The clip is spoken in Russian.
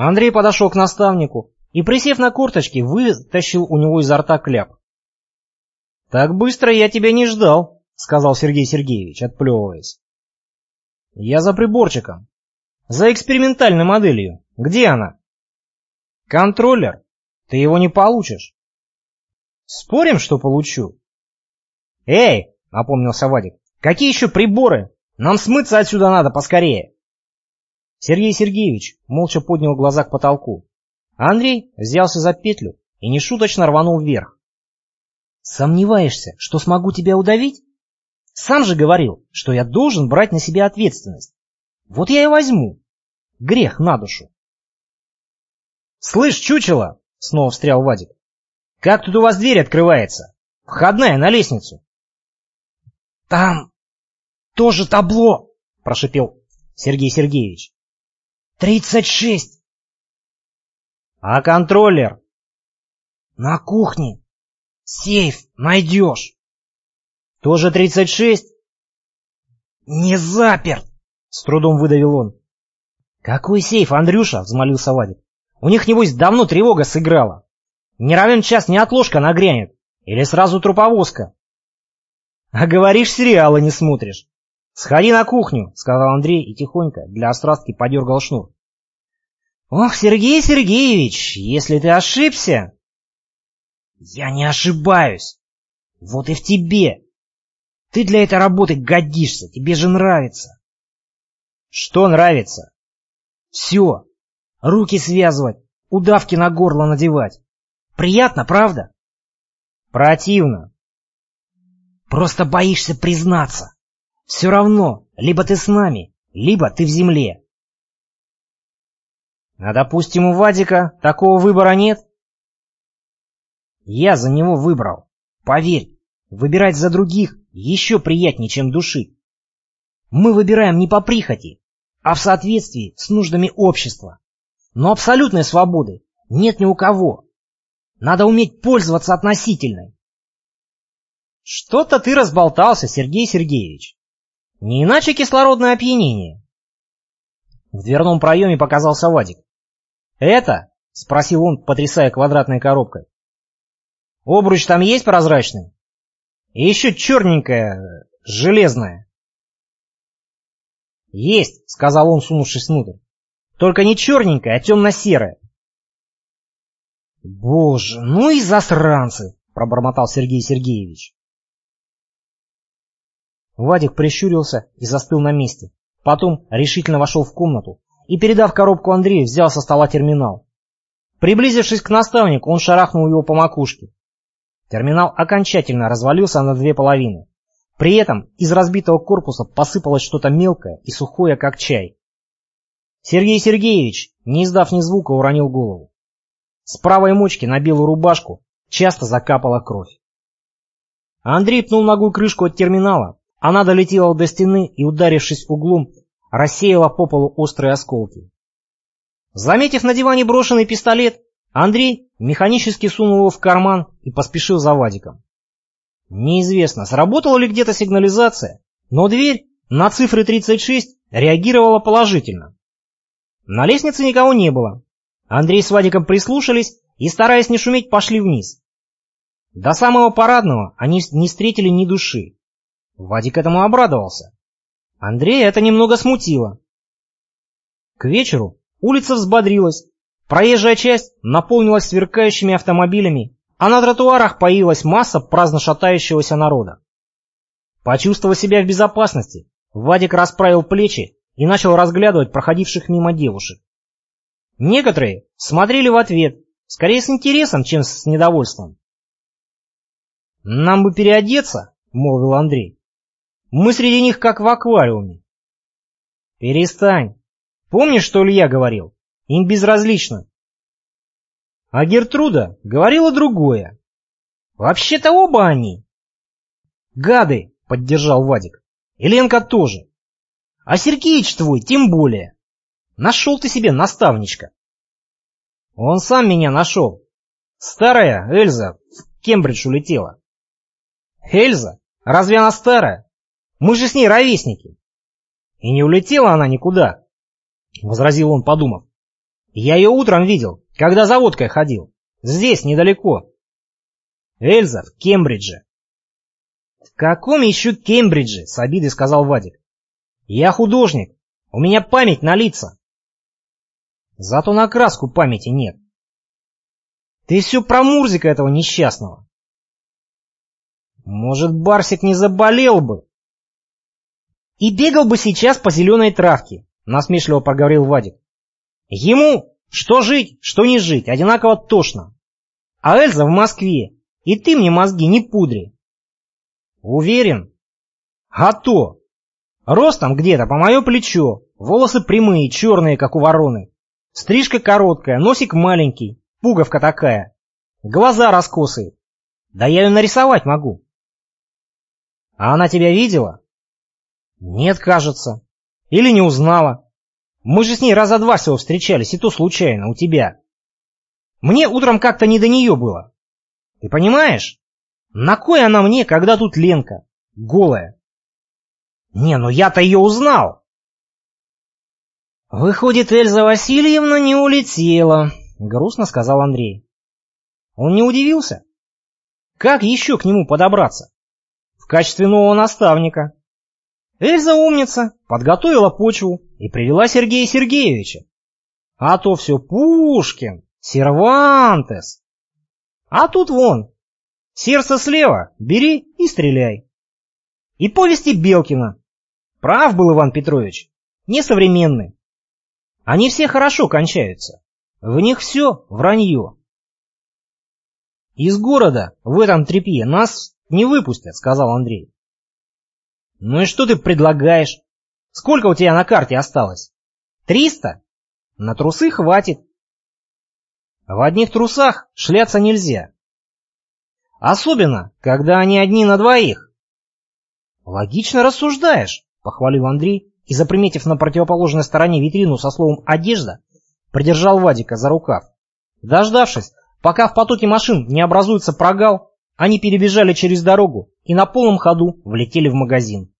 Андрей подошел к наставнику и, присев на курточки, вытащил у него изо рта кляп. «Так быстро я тебя не ждал», — сказал Сергей Сергеевич, отплевываясь. «Я за приборчиком. За экспериментальной моделью. Где она?» «Контроллер. Ты его не получишь». «Спорим, что получу?» «Эй!» — опомнился Вадик. «Какие еще приборы? Нам смыться отсюда надо поскорее!» Сергей Сергеевич молча поднял глаза к потолку. Андрей взялся за петлю и нешуточно рванул вверх. «Сомневаешься, что смогу тебя удавить? Сам же говорил, что я должен брать на себя ответственность. Вот я и возьму. Грех на душу». «Слышь, чучело!» — снова встрял Вадик. «Как тут у вас дверь открывается? Входная на лестницу». «Там тоже табло!» — прошипел Сергей Сергеевич. «Тридцать шесть!» «А контроллер?» «На кухне. Сейф найдешь». «Тоже тридцать шесть?» «Не заперт!» — с трудом выдавил он. «Какой сейф, Андрюша?» — взмолился Вадик. «У них, небось, давно тревога сыграла. Не равен час не отложка нагрянет. Или сразу труповозка». «А говоришь, сериалы не смотришь». «Сходи на кухню», — сказал Андрей и тихонько для острастки подергал шнур. «Ох, Сергей Сергеевич, если ты ошибся...» «Я не ошибаюсь. Вот и в тебе. Ты для этой работы годишься, тебе же нравится». «Что нравится?» «Все. Руки связывать, удавки на горло надевать. Приятно, правда?» «Противно. Просто боишься признаться. Все равно, либо ты с нами, либо ты в земле. А допустим, у Вадика такого выбора нет? Я за него выбрал. Поверь, выбирать за других еще приятнее, чем души. Мы выбираем не по прихоти, а в соответствии с нуждами общества. Но абсолютной свободы нет ни у кого. Надо уметь пользоваться относительной. Что-то ты разболтался, Сергей Сергеевич. Не иначе кислородное опьянение. В дверном проеме показался Вадик. «Это?» — спросил он, потрясая квадратной коробкой. «Обруч там есть прозрачный? И еще черненькая, железная». «Есть», — сказал он, сунувшись внутрь. «Только не черненькая, а темно-серая». «Боже, ну и засранцы!» — пробормотал Сергей Сергеевич. Вадик прищурился и застыл на месте. Потом решительно вошел в комнату и, передав коробку Андрею, взял со стола терминал. Приблизившись к наставнику, он шарахнул его по макушке. Терминал окончательно развалился на две половины. При этом из разбитого корпуса посыпалось что-то мелкое и сухое, как чай. Сергей Сергеевич, не издав ни звука, уронил голову. С правой мочки на белую рубашку часто закапала кровь. Андрей пнул ногой крышку от терминала, она долетела до стены и, ударившись углом, рассеяла по полу острые осколки. Заметив на диване брошенный пистолет, Андрей механически сунул его в карман и поспешил за Вадиком. Неизвестно, сработала ли где-то сигнализация, но дверь на цифры 36 реагировала положительно. На лестнице никого не было. Андрей с Вадиком прислушались и, стараясь не шуметь, пошли вниз. До самого парадного они не встретили ни души. Вадик этому обрадовался. Андрея это немного смутило. К вечеру улица взбодрилась, проезжая часть наполнилась сверкающими автомобилями, а на тротуарах появилась масса праздно шатающегося народа. Почувствовав себя в безопасности, Вадик расправил плечи и начал разглядывать проходивших мимо девушек. Некоторые смотрели в ответ, скорее с интересом, чем с недовольством. «Нам бы переодеться», — молвил Андрей. Мы среди них как в аквариуме. Перестань. Помнишь, что Илья говорил? Им безразлично. А Гертруда говорила другое. Вообще-то оба они. Гады, поддержал Вадик. И тоже. А Сергеич твой тем более. Нашел ты себе наставничка. Он сам меня нашел. Старая Эльза в Кембридж улетела. Эльза? Разве она старая? Мы же с ней ровесники. И не улетела она никуда, — возразил он, подумав. Я ее утром видел, когда за водкой ходил. Здесь, недалеко. Эльза в Кембридже. В каком еще Кембридже? С обидой сказал Вадик. Я художник. У меня память на лица. Зато на краску памяти нет. Ты все про Мурзика этого несчастного. Может, Барсик не заболел бы? И бегал бы сейчас по зеленой травке, насмешливо проговорил Вадик. Ему что жить, что не жить, одинаково тошно. А Эльза в Москве, и ты мне мозги не пудри. Уверен? А то. Ростом где-то по мое плечо, волосы прямые, черные, как у вороны. Стрижка короткая, носик маленький, пуговка такая. Глаза раскосые. Да я ее нарисовать могу. А она тебя видела? Нет, кажется. Или не узнала. Мы же с ней раза два всего встречались, и то случайно, у тебя. Мне утром как-то не до нее было. Ты понимаешь? На кой она мне, когда тут Ленка? Голая. Не, ну я-то ее узнал. Выходит, Эльза Васильевна не улетела, грустно сказал Андрей. Он не удивился. Как еще к нему подобраться? качестве нового наставника. Эльза умница, подготовила почву и привела Сергея Сергеевича. А то все Пушкин, Сервантес. А тут вон, сердце слева, бери и стреляй. И повести Белкина. Прав был Иван Петрович, несовременный. Они все хорошо кончаются. В них все вранье. Из города в этом трепье нас «Не выпустят», — сказал Андрей. «Ну и что ты предлагаешь? Сколько у тебя на карте осталось? Триста? На трусы хватит. В одних трусах шляться нельзя. Особенно, когда они одни на двоих. Логично рассуждаешь, похвалил Андрей и, заприметив на противоположной стороне витрину со словом «одежда», придержал Вадика за рукав. Дождавшись, пока в потоке машин не образуется прогал, они перебежали через дорогу и на полном ходу влетели в магазин.